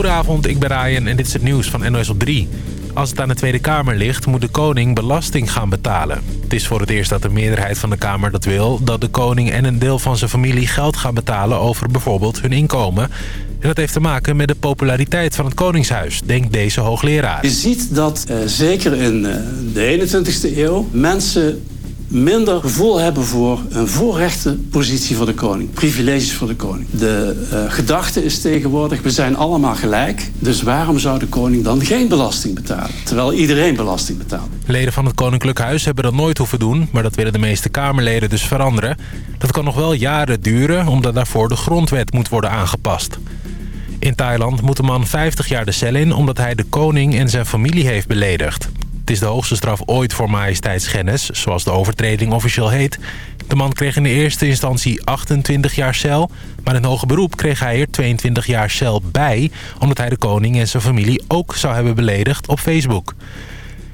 Goedenavond, ik ben Ryan en dit is het nieuws van NOS op 3. Als het aan de Tweede Kamer ligt, moet de koning belasting gaan betalen. Het is voor het eerst dat de meerderheid van de Kamer dat wil... dat de koning en een deel van zijn familie geld gaan betalen over bijvoorbeeld hun inkomen. En dat heeft te maken met de populariteit van het Koningshuis, denkt deze hoogleraar. Je ziet dat uh, zeker in uh, de 21ste eeuw mensen minder gevoel hebben voor een voorrechte positie voor de koning. Privileges voor de koning. De uh, gedachte is tegenwoordig, we zijn allemaal gelijk. Dus waarom zou de koning dan geen belasting betalen? Terwijl iedereen belasting betaalt. Leden van het Koninklijk Huis hebben dat nooit hoeven doen... maar dat willen de meeste Kamerleden dus veranderen. Dat kan nog wel jaren duren, omdat daarvoor de grondwet moet worden aangepast. In Thailand moet een man 50 jaar de cel in... omdat hij de koning en zijn familie heeft beledigd. Het is de hoogste straf ooit voor majesteitsschennis, zoals de overtreding officieel heet. De man kreeg in de eerste instantie 28 jaar cel... maar in hoger beroep kreeg hij er 22 jaar cel bij... omdat hij de koning en zijn familie ook zou hebben beledigd op Facebook.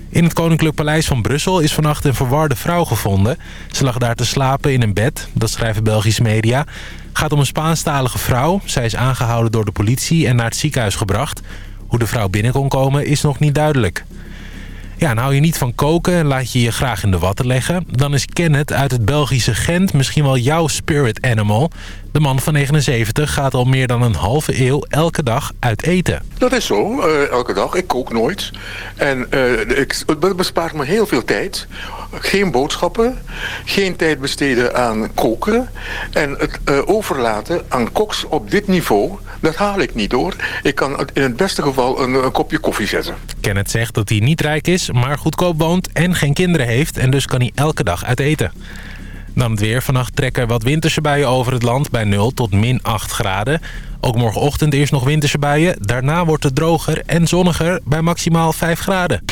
In het Koninklijk Paleis van Brussel is vannacht een verwarde vrouw gevonden. Ze lag daar te slapen in een bed, dat schrijven Belgische media. Het gaat om een Spaanstalige vrouw. Zij is aangehouden door de politie en naar het ziekenhuis gebracht. Hoe de vrouw binnen kon komen is nog niet duidelijk. Ja, en hou je niet van koken en laat je je graag in de watten leggen... dan is Kenneth uit het Belgische Gent misschien wel jouw spirit animal. De man van 79 gaat al meer dan een halve eeuw elke dag uit eten. Dat is zo, uh, elke dag. Ik kook nooit. En uh, ik, het bespaart me heel veel tijd. Geen boodschappen, geen tijd besteden aan koken... en het uh, overlaten aan koks op dit niveau... dat haal ik niet hoor. Ik kan in het beste geval een, een kopje koffie zetten. Kenneth zegt dat hij niet rijk is, maar goedkoop woont... en geen kinderen heeft en dus kan hij elke dag uit eten. Dan het weer. Vannacht trekken wat winterse buien over het land bij 0 tot min 8 graden. Ook morgenochtend eerst nog winterse buien. Daarna wordt het droger en zonniger bij maximaal 5 graden.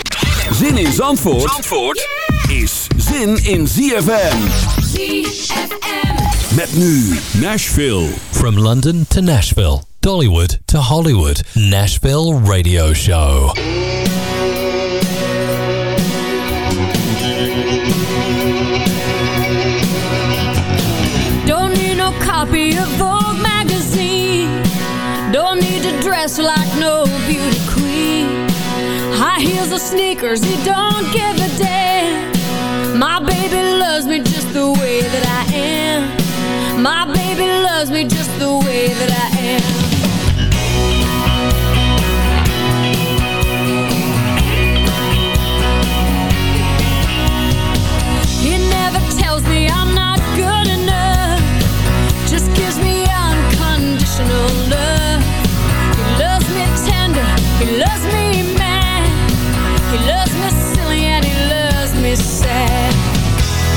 Zin in Zandvoort, Zandvoort is zin in ZFM. ZFM. Met nu Nashville. From London to Nashville. Dollywood to Hollywood. Nashville Radio Show. Copy of Vogue magazine. Don't need to dress like no beauty queen. High heels or sneakers, he don't give a damn. My baby loves me just the way that I am. My baby loves me just the way that I am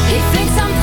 He thinks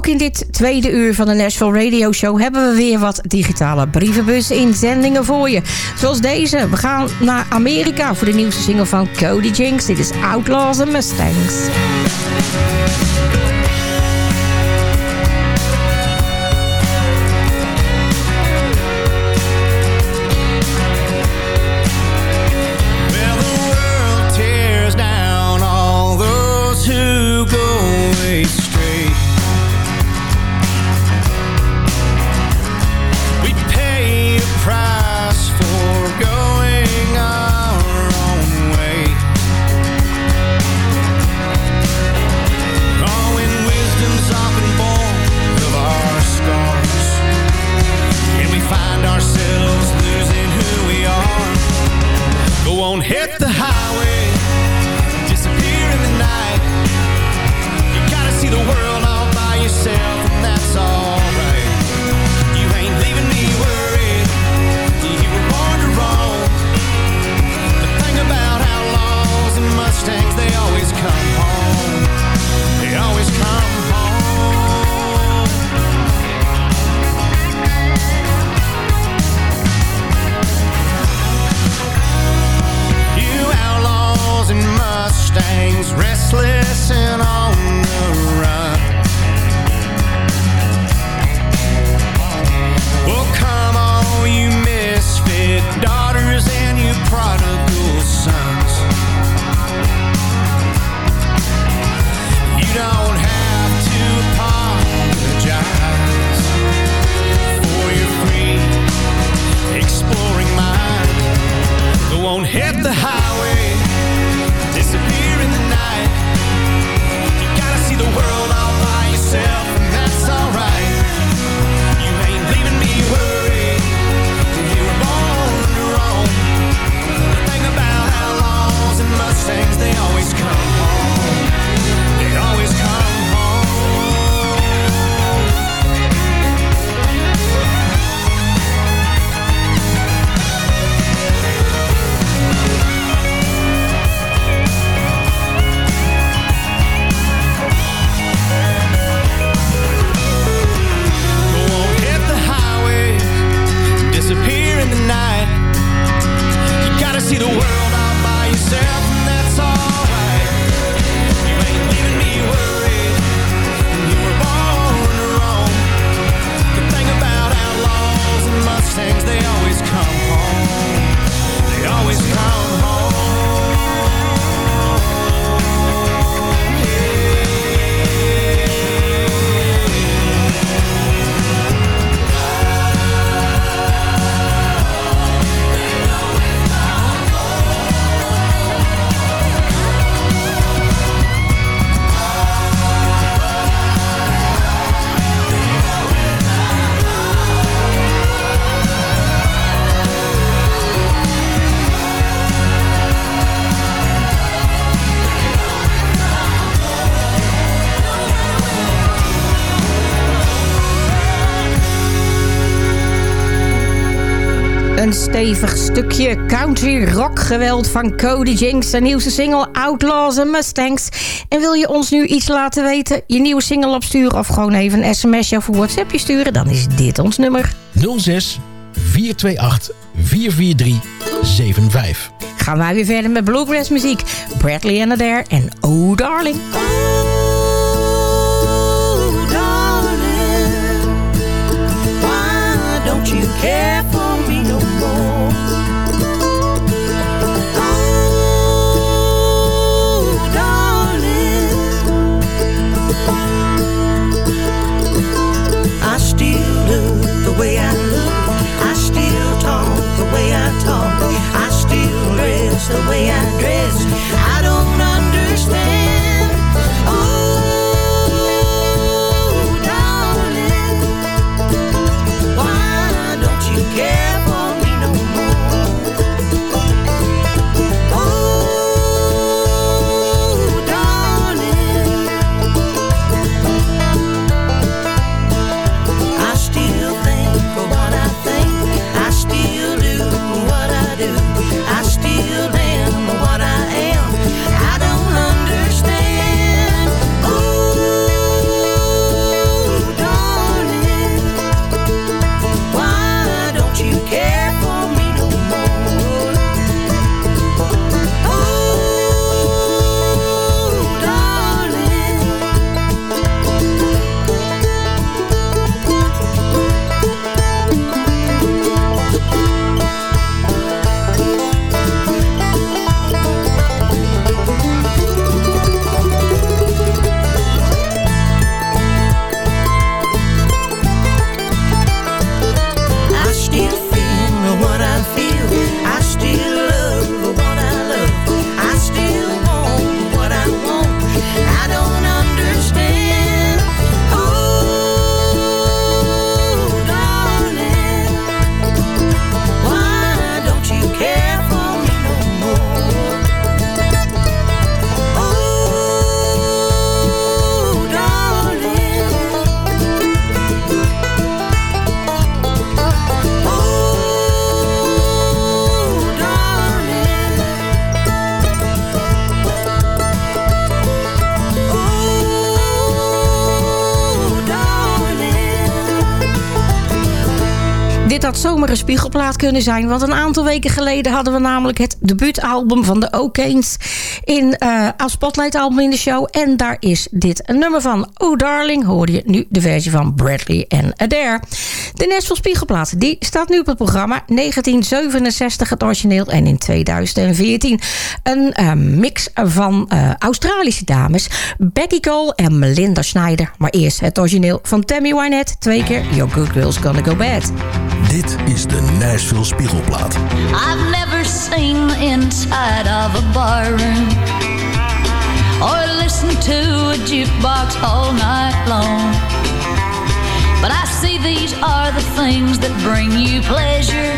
Ook in dit tweede uur van de Nashville Radio Show... hebben we weer wat digitale brievenbus-inzendingen voor je. Zoals deze. We gaan naar Amerika voor de nieuwste single van Cody Jinks. Dit is Outlaws and Mustangs. Stevig stukje country rock geweld van Cody Jinks. Zijn nieuwste single Outlaws and Mustangs. En wil je ons nu iets laten weten? Je nieuwe single opsturen of gewoon even een sms'je of een whatsappje sturen? Dan is dit ons nummer. 06 428 443 75. Gaan wij weer verder met bluegrass muziek. Bradley and Adair en Oh Darling. Oh, darling, why don't you care kunnen zijn. Want een aantal weken geleden hadden we namelijk het debuutalbum van de O'Kanes... in uh, als Spotlight album in de show. En daar is dit een nummer van. Oh Darling hoorde je nu de versie van Bradley en Adair. De Nashville Spiegelplaat die staat nu op het programma. 1967 het origineel en in 2014 een uh, mix van uh, Australische dames. Becky Cole en Melinda Schneider. Maar eerst het origineel van Tammy Wynette. Twee keer Your Good Girl's Gonna Go Bad. Dit is de Nashville Spiegelplaat. I've never seen the inside of a barroom. Or listened to a jukebox all night long. But I see these are the things that bring you pleasure.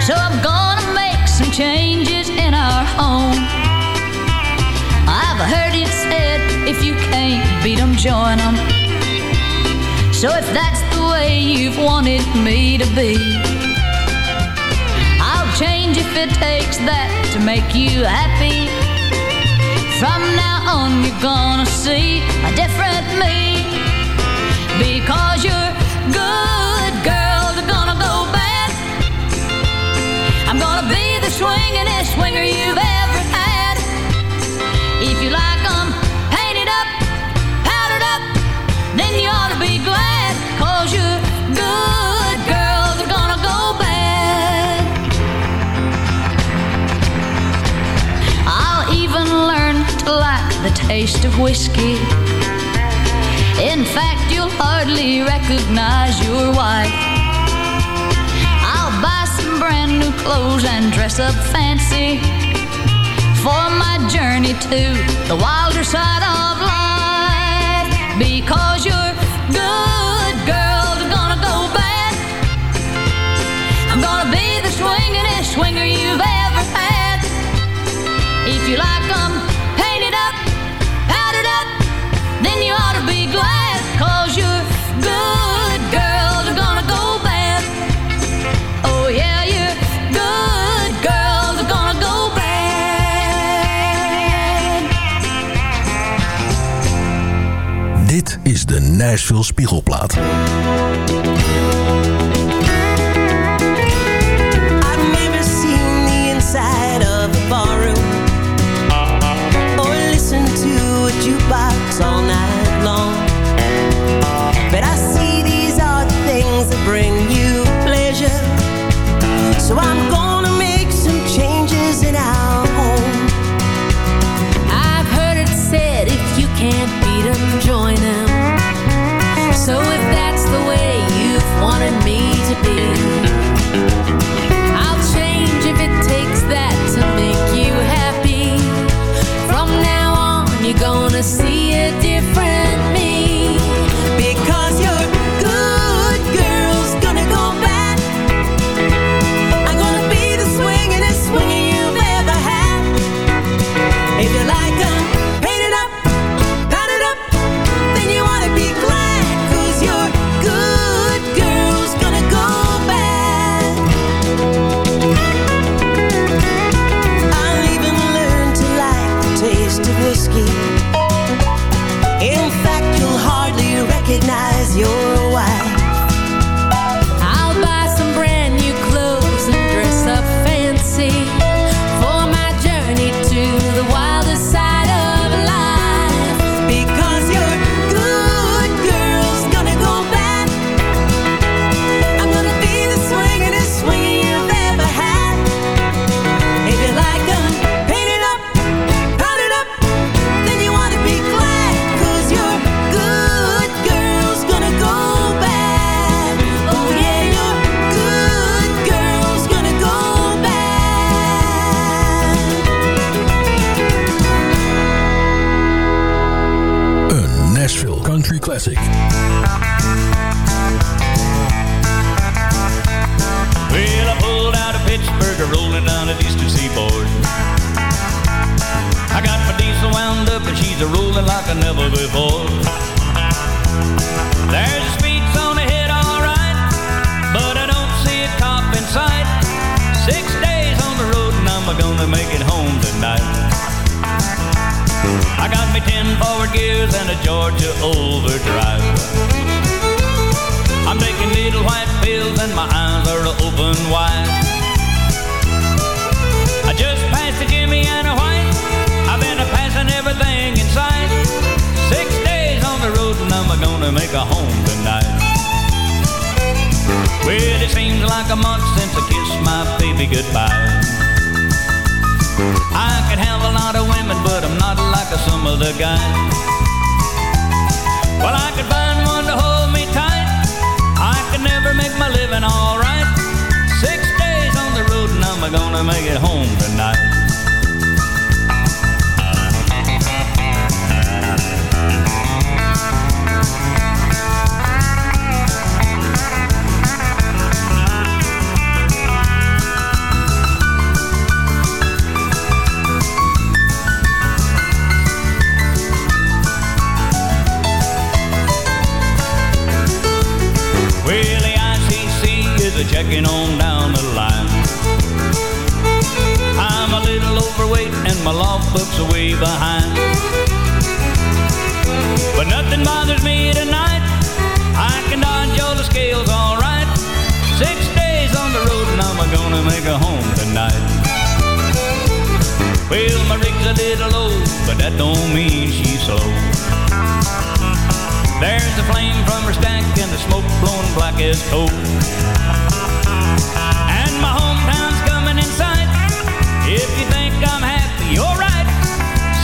So I'm gonna make some changes in our home. I've heard it said, if you can't beat 'em, join 'em. So if that's the way you've wanted me to be, change if it takes that to make you happy. From now on, you're gonna see a different me. Because you're good girls are gonna go bad. I'm gonna be the swingin'est swinger you've ever taste of whiskey. In fact, you'll hardly recognize your wife. I'll buy some brand new clothes and dress up fancy for my journey to the wilder side of life. Because you're good girls are gonna go bad. I'm gonna be the swingin'est swinger you've ever Nashville Spiegelplaat. Well, my rig's a little low, but that don't mean she's slow. There's the flame from her stack and the smoke blowing black as coal. And my hometown's coming in sight. If you think I'm happy, you're right.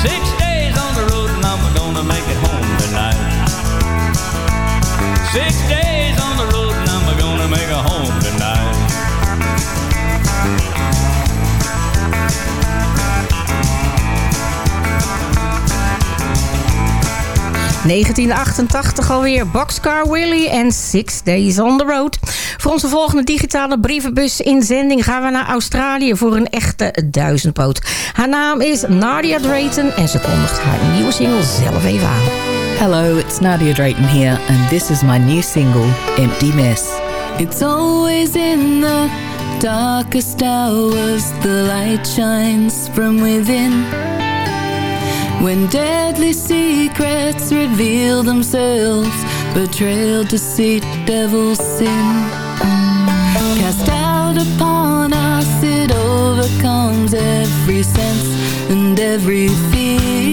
Six days on the road and I'm gonna make it home tonight. Six days 1988 alweer. Boxcar Willie en Six Days on the Road. Voor onze volgende digitale brievenbus inzending gaan we naar Australië voor een echte duizendpoot. Haar naam is Nadia Drayton en ze kondigt haar nieuwe single zelf even aan. Hello, it's Nadia Drayton here, and this is my new single, Empty Mess. It's always in the darkest hours the light shines from within. When deadly secrets reveal themselves, betrayal, deceit, devil, sin. Mm. Cast out upon us, it overcomes every sense and every feeling.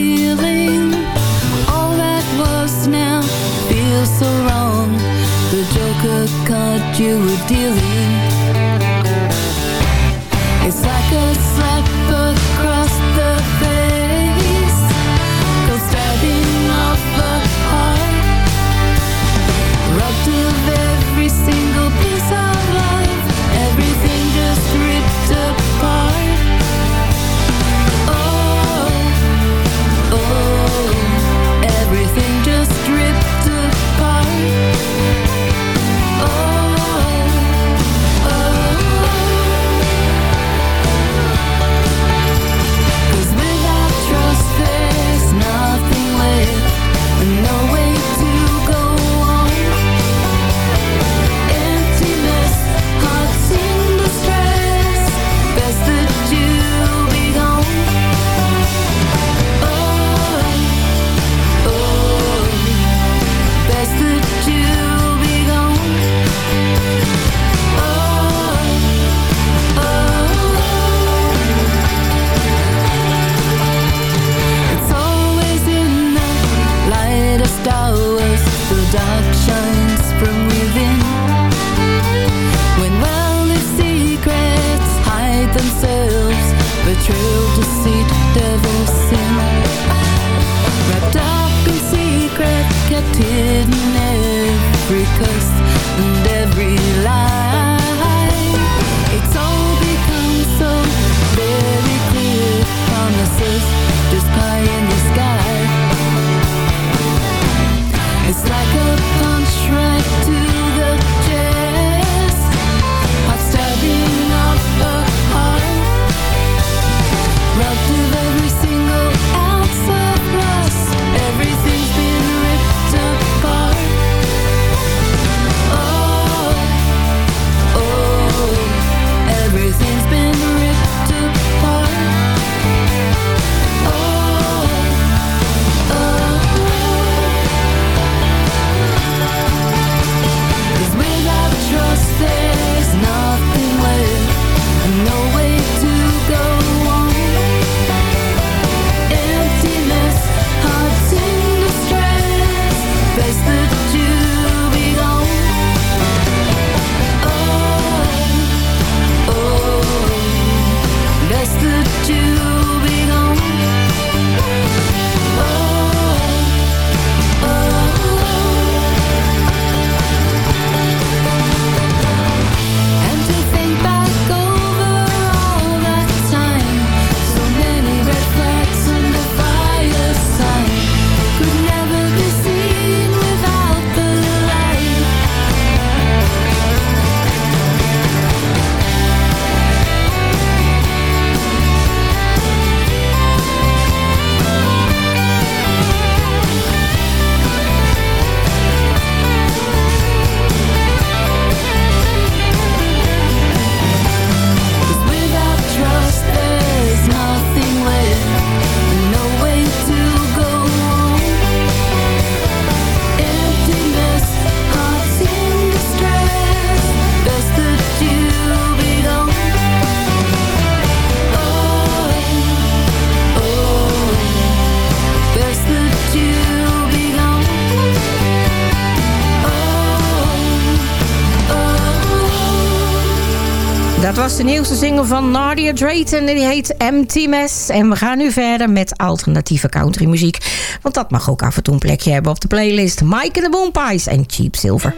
de nieuwste single van Nadia Drayton. Die heet Empty Mess. En we gaan nu verder met alternatieve countrymuziek. Want dat mag ook af en toe een plekje hebben op de playlist. Mike and the Boompies en Cheap Silver.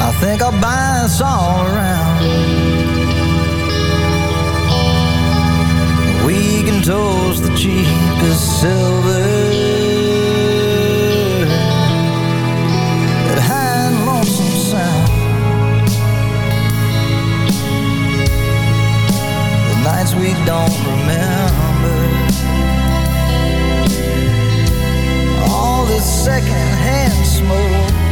I think I'll buy. We can toast the cheapest silver nights we don't remember. All this secondhand smoke.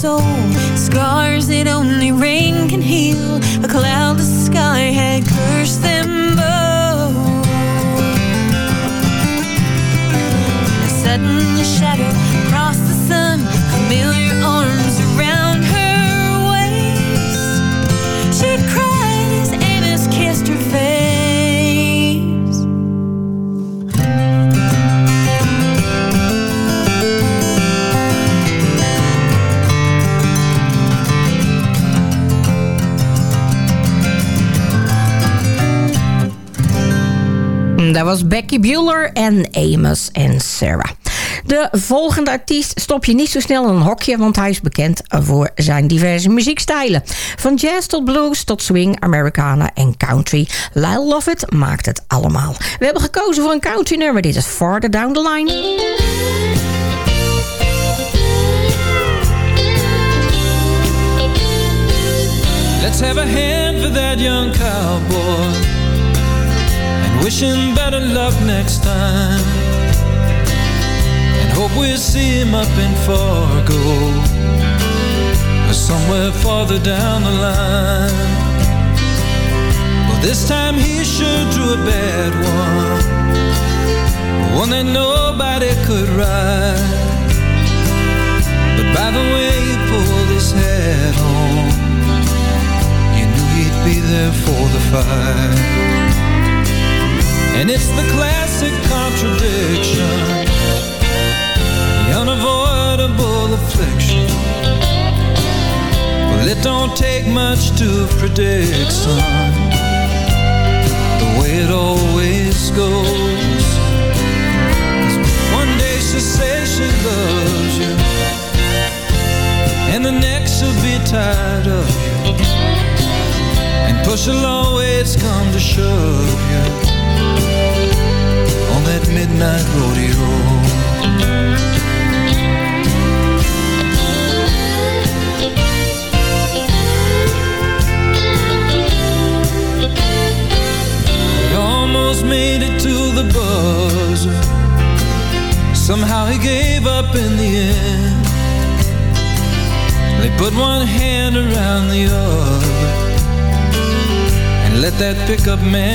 Soul. Scars that only rain can heal. A cloudless sky had cursed them both. A sudden shadow crossed the sun. Dat was Becky Bueller en Amos en Sarah. De volgende artiest stop je niet zo snel in een hokje... want hij is bekend voor zijn diverse muziekstijlen. Van jazz tot blues tot swing, Americana en country. Lyle Lovett maakt het allemaal. We hebben gekozen voor een country nummer. Dit is Farther Down the Line. Let's have a hand for that young cowboy and wish him better luck next time. And hope we'll see him up in Fargo or somewhere farther down the line. Well, this time he sure drew a bad one, one that nobody could ride. But by the way he pulled his hat on You knew he'd be there for the fight. And it's the classic contradiction, the unavoidable affliction. Well, it don't take much to predict, son, the way it that pickup man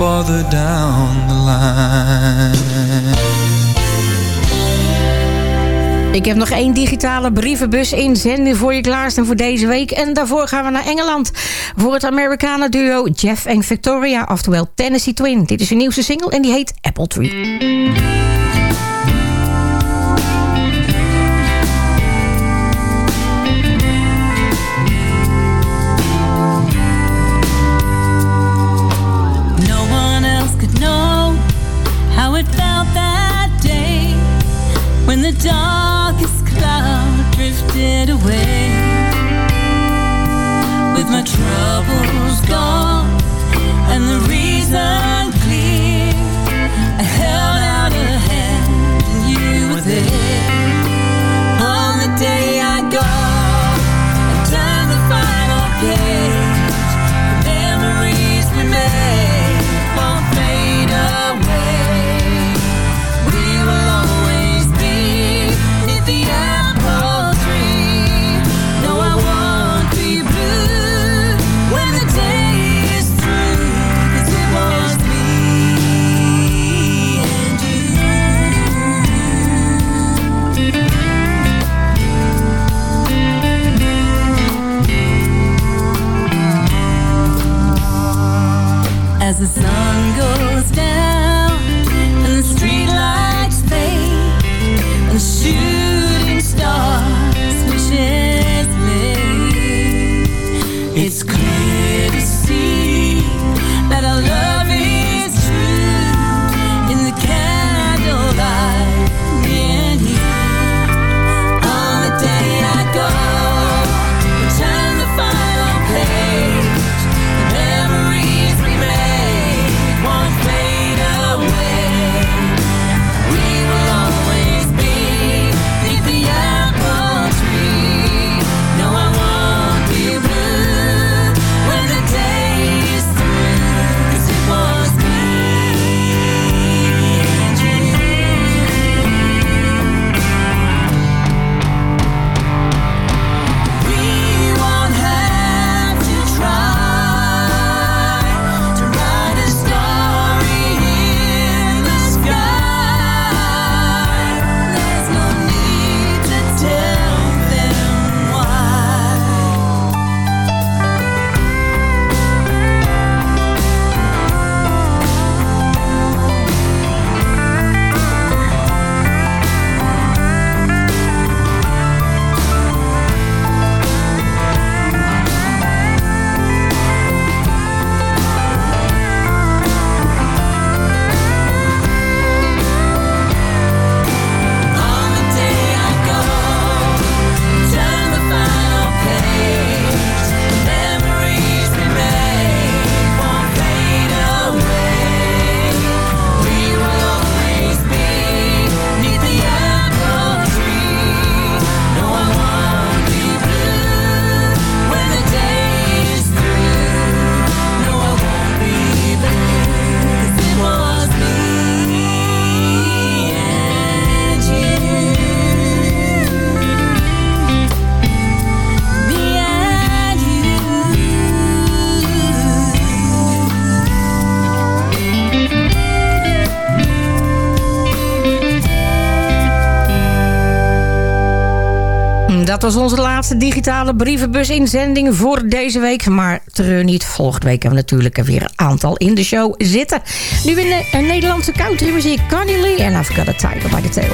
farther down the line Ik heb nog één digitale brievenbus inzending voor je klaarstaan voor deze week. En daarvoor gaan we naar Engeland. Voor het Amerikanen duo Jeff en Victoria, oftewel Tennessee Twin. Dit is hun nieuwste single en die heet Apple Tree. dat was onze laatste digitale brievenbus-inzending voor deze week. Maar treur niet, volgende week hebben we natuurlijk weer een aantal in de show zitten. Nu in de, een Nederlandse countrymuziek, Connie Lee en I've Got a Tiger by the Tail.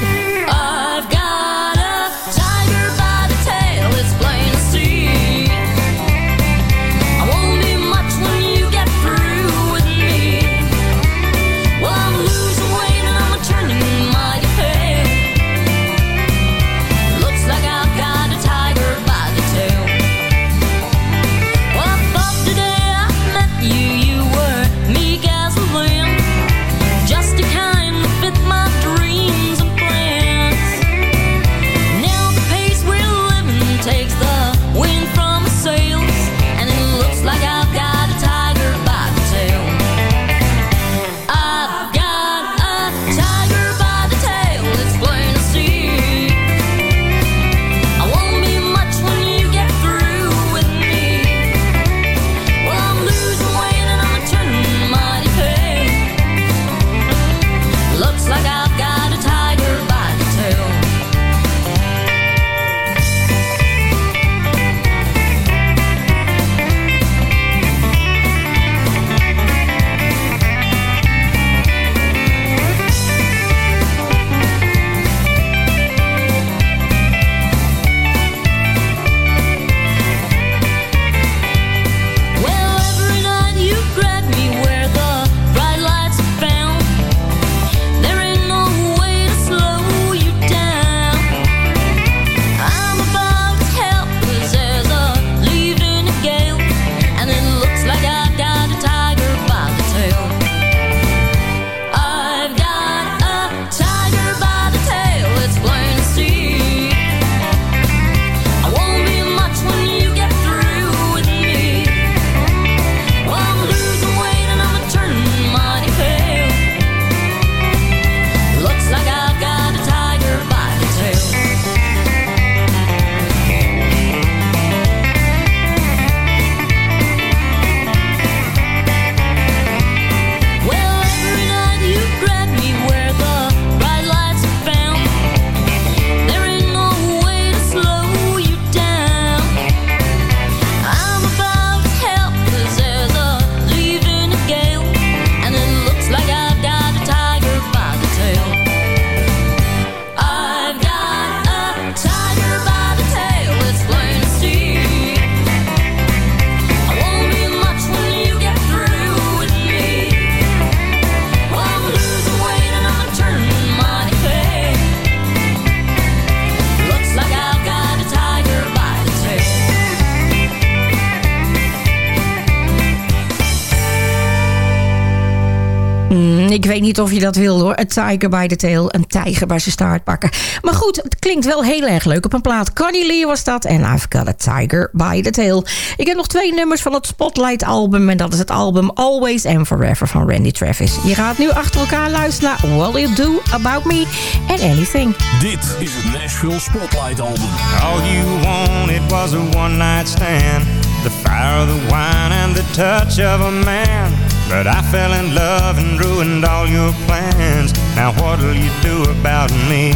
Weet niet of je dat wil hoor. Een tiger by the tail. Een tijger bij zijn staart pakken. Maar goed, het klinkt wel heel erg leuk op een plaat. Connie Lee was dat. En I've got a tiger by the tail. Ik heb nog twee nummers van het Spotlight album. En dat is het album Always and Forever van Randy Travis. Je gaat nu achter elkaar luisteren naar What You Do About Me and Anything. Dit is het Nashville Spotlight album. All you wanted was a one night stand. The fire of the wine and the touch of a man. But I fell in love and ruined all your plans. Now what'll you do about me?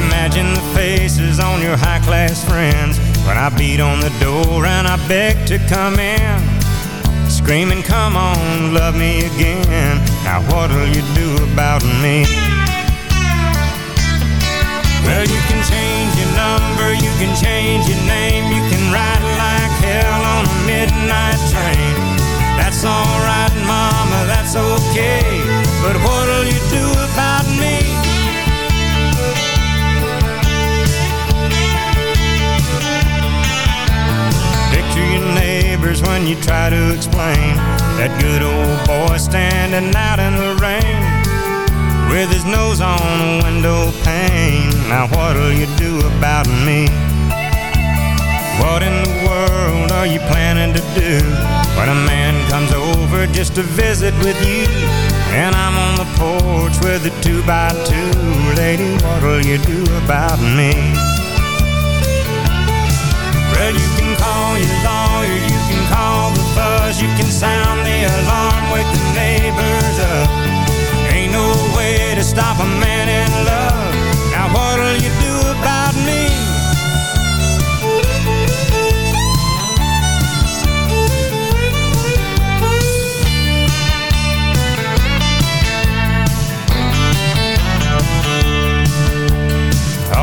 Imagine the faces on your high class friends when I beat on the door and I beg to come in. Screaming, come on, love me again. Now what'll you do about me? Well, you can change your number, you can change your name, you can ride like hell on midnight train. That's alright, mama, that's okay. But what'll you do about me? Picture your neighbors when you try to explain that good old boy standing out in the rain with his nose on a window pane. Now what'll you do about me? What in the world are you planning to do when a man comes over just to visit with you? And I'm on the porch with a two by two. Lady, what'll you do about me? Well, you can call your lawyer, you can call the fuzz, you can sound the alarm, wake the neighbors up. Ain't no way to stop a man in love. Now what'll you do about me?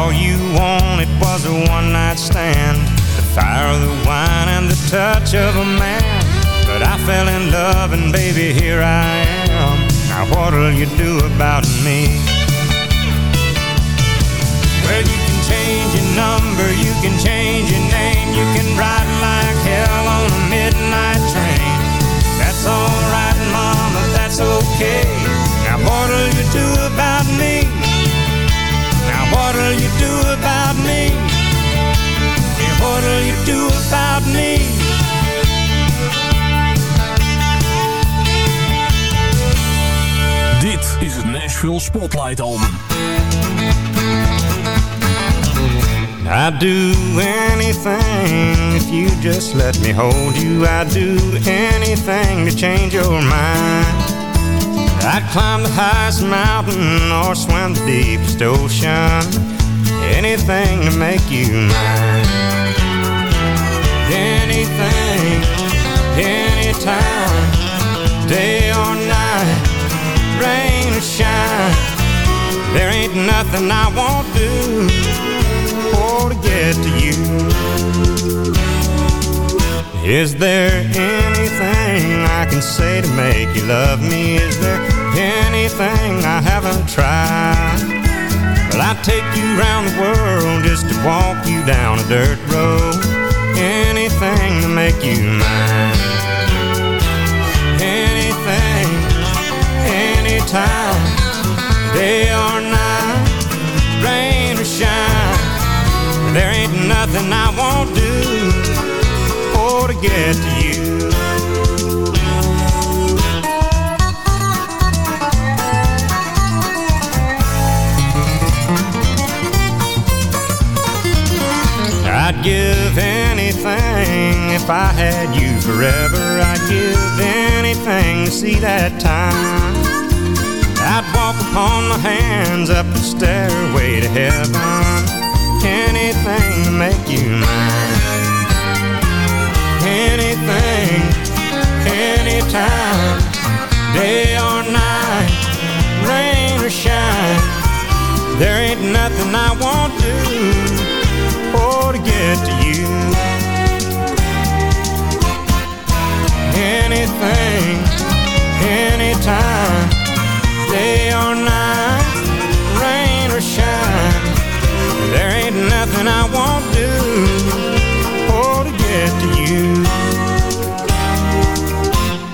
All you wanted was a one night stand, the fire of the wine and the touch of a man. But I fell in love and baby here I am. Now what'll you do about me? Nashville Spotlight album. I'd do anything if you just let me hold you. I'd do anything to change your mind. I'd climb the highest mountain or swim the deepest ocean. Anything to make you mine. Anything, anytime, day or night, There ain't nothing I won't do for to get to you. Is there anything I can say to make you love me? Is there anything I haven't tried? Well, I'd take you around the world just to walk you down a dirt road. Anything to make you mine. Day or night, rain or shine. There ain't nothing I won't do for to get to you. I'd give anything if I had you forever. I'd give anything to see that time. I'd walk upon my hands up the stairway to heaven. Anything to make you mine. Anything, anytime, day or night, rain or shine. There ain't nothing I won't do for to get to you. Anything, anytime, day or night, rain or shine. There ain't nothing I won't do for to get to you.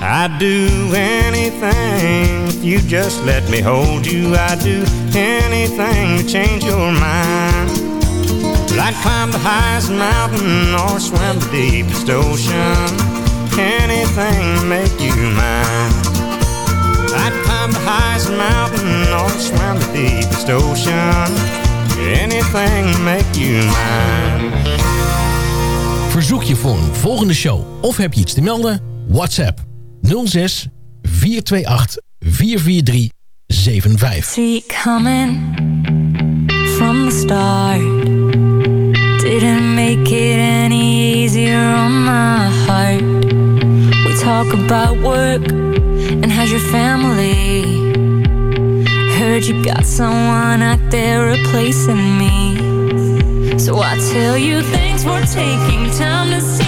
I'd do anything if you just let me hold you. I'd do anything to change your mind. Well, I'd climb the highest mountain or swim the deepest ocean. Anything to make you mine. I'd climb the highest mountain or swim the deepest ocean. Anything make you mine. Verzoek je voor een volgende show of heb je iets te melden? WhatsApp 06 428 443 75. See it coming from the start. Didn't make it any easier on my heart. We talk about work and how's your family. Heard you got someone out there replacing me. So I tell you thanks for taking time to see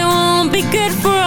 It won't be good for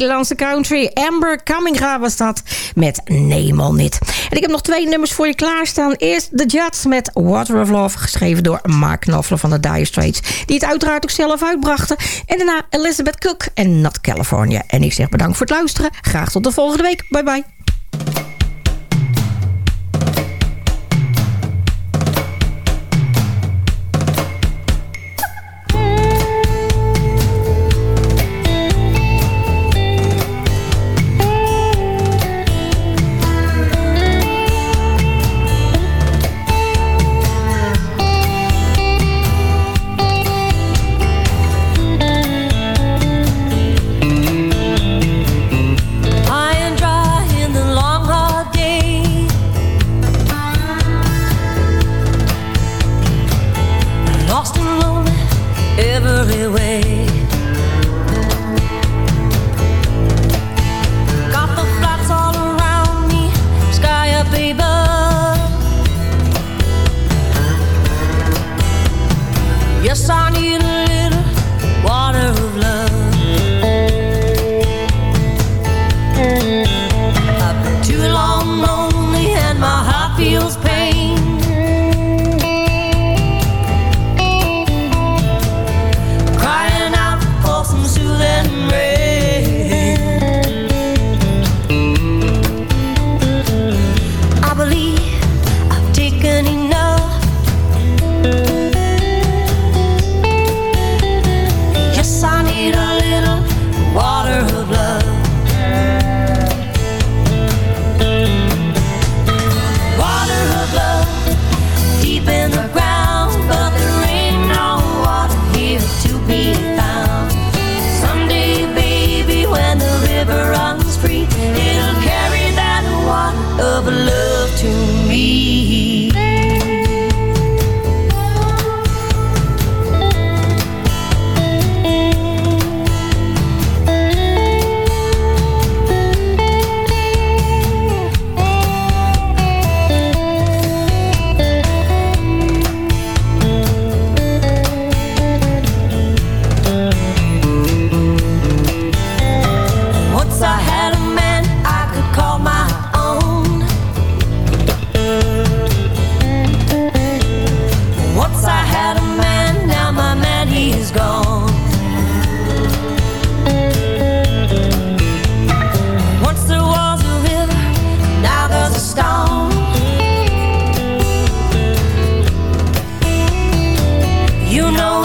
Nederlandse country. Amber Kamminga was dat met Name on It. En ik heb nog twee nummers voor je klaarstaan. Eerst The Judds met Water of Love, geschreven door Mark Knopfler van de Dire Straits. Die het uiteraard ook zelf uitbrachten. En daarna Elizabeth Cook en Not California. En ik zeg bedankt voor het luisteren. Graag tot de volgende week. Bye bye.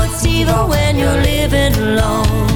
It's evil when you're living alone.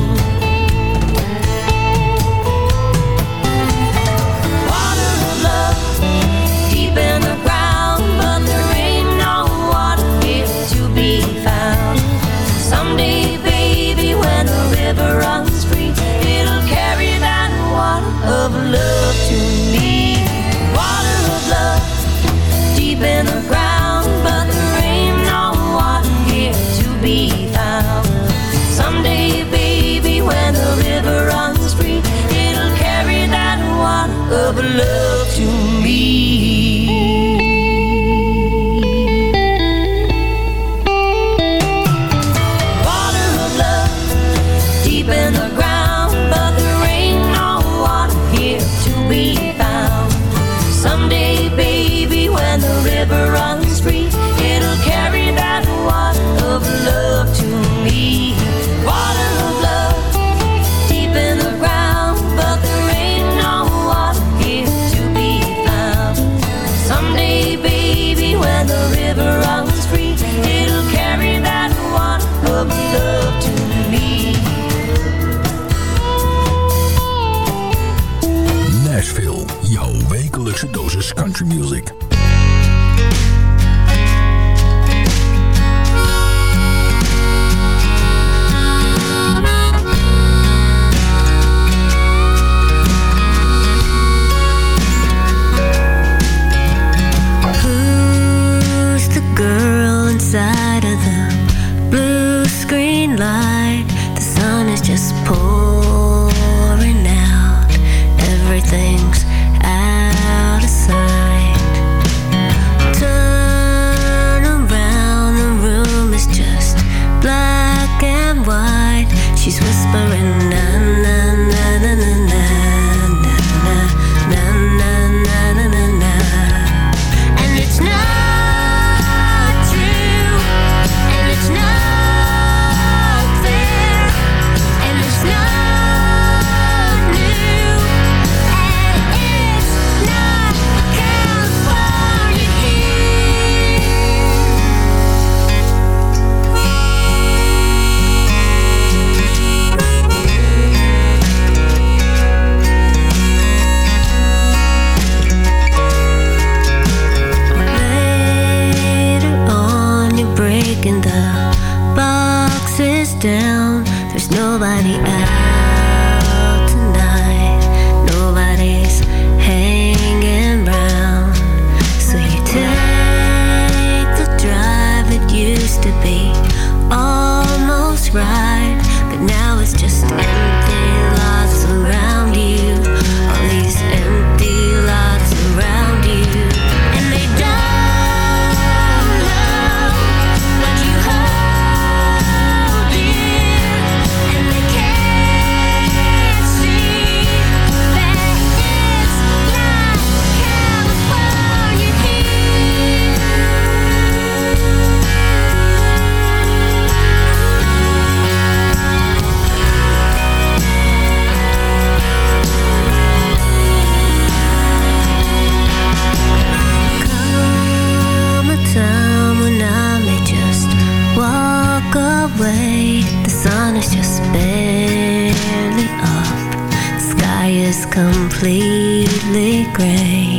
completely gray.